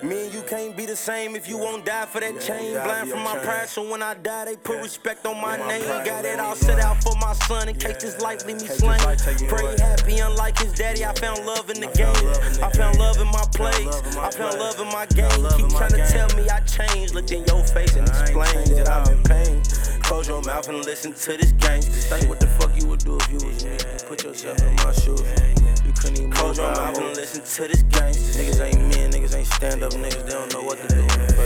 Me and you can't be the same if you won't die for that chain. Blind from my pride, so when I die, they put respect on my name. Got it all set out for my son in case this life leave me slain. Pray happy, unlike his daddy, I found love in the game. I found love in my plays, I found love in my game. Keep trying to tell me I changed. Look in your face and explain that I'm in pain. Close your mouth and listen to this gangsta. Think what the fuck you would do if you was me. Put yourself in my shoes. Couldn't even your mouth and listen to this gangsta. Niggas ain't men, niggas ain't stand up niggas. They don't know what to do.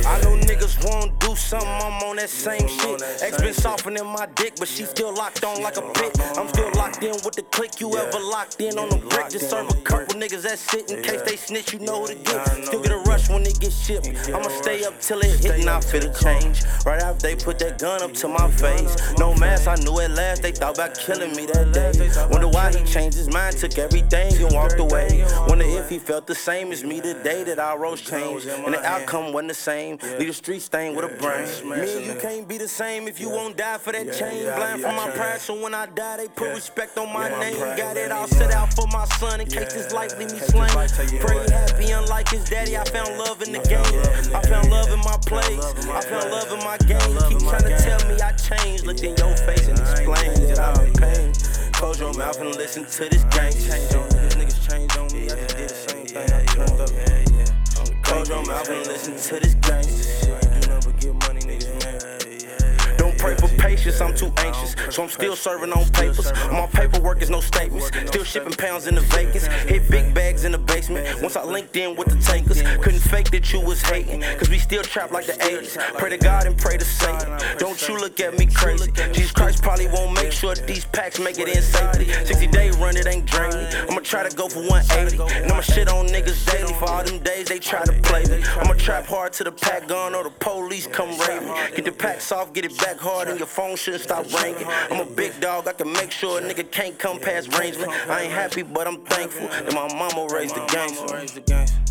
I know niggas won't do something. I'm on that same shit. X been softening my dick, but she still locked on like a pit. I'm still locked in with the click. You ever locked in on the brick? Just serve a couple niggas that sit in case they snitch. You know who to get. Still get a rush when it get shipped. I'ma stay up till it hit and I feel the change. Right after they put that gun up to my face. No mask, I knew at last they thought about killing me that day. Wonder why he changed his mind, took everything and walked away. Wonder if he felt the same as me the day that our roles changed. And the outcome wasn't the same. Leave the street stained with a brain. Me and you can't be the same if you won't die for that chain. Blind from my pride, so when I die, they put respect on my name. Got it all set out for my son in case this life leave me slain. Pray happy, unlike his daddy, I found love in the game. I found love in my plays, I found love in my game. Keep trying to tell me I changed. Look in your face and explain that I'm in pain. Close your mouth and listen to this gang. Change niggas change on me. I just did the same thing. I turned up. Close your mouth and listen to this gang. Do nothing but get money, niggas mad. Don't pray for patience, I'm too anxious. So I'm still serving on papers. My paperwork is no statements. Still shipping pounds into Vegas. Hit big bags in the basement. Once I linked in with the takers, couldn't fake that you was hating. Cause we still trap like the 80s. Pray to God and pray to Satan. Don't you look at me crazy. Jesus Christ probably won't make sure these packs make it in safety. 60 day run, it ain't drain me. I'ma try to go for 180. And I'ma shit on niggas daily for all them days they try to play me. I'ma trap hard to the pack gun or the police come raid me. Get the packs off, get it back hard, and your phone shouldn't stop ringing. I'm a big dog, I can make sure a nigga can't come past range. I ain't happy, but I'm thankful that my mama raised the gangster.